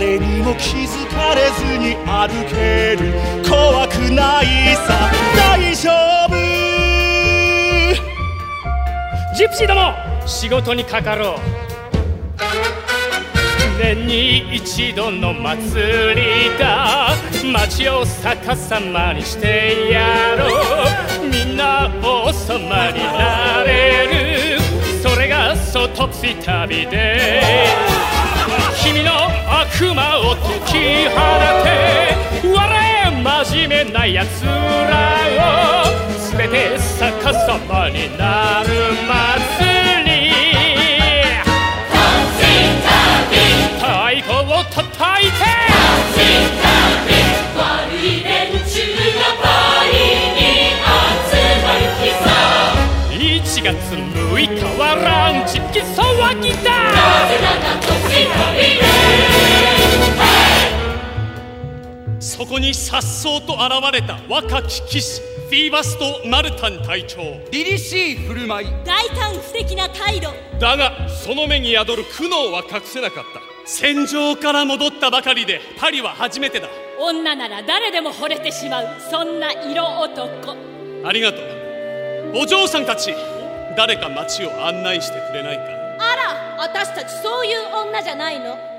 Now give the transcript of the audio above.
誰にも気づかれずに歩ける。怖くないさ。大丈夫。ジプシーども仕事にかかろう。年に一度の祭りだ。街を逆さまにしてやろう。みんな王様になれる。それがソトプシ旅で。君の悪魔を解き放て笑え真面目な奴らを全て逆さまになる祭り太鼓を。叩いて悪い連中がパリに集まる日さ1月6日はランチ騒ぎだなぜだかとし旅でこに颯爽と現れた。若き騎士フィーバスト・マルタン隊長。凛々しい振る舞い。大胆不敵な態度。だがその目に宿る苦悩は隠せなかった。戦場から戻ったばかりでパリは初めてだ。女なら誰でも惚れてしまう。そんな色男。ありがとう。お嬢さんたち誰か街を案内してくれないか。あら私たちそういう女じゃないの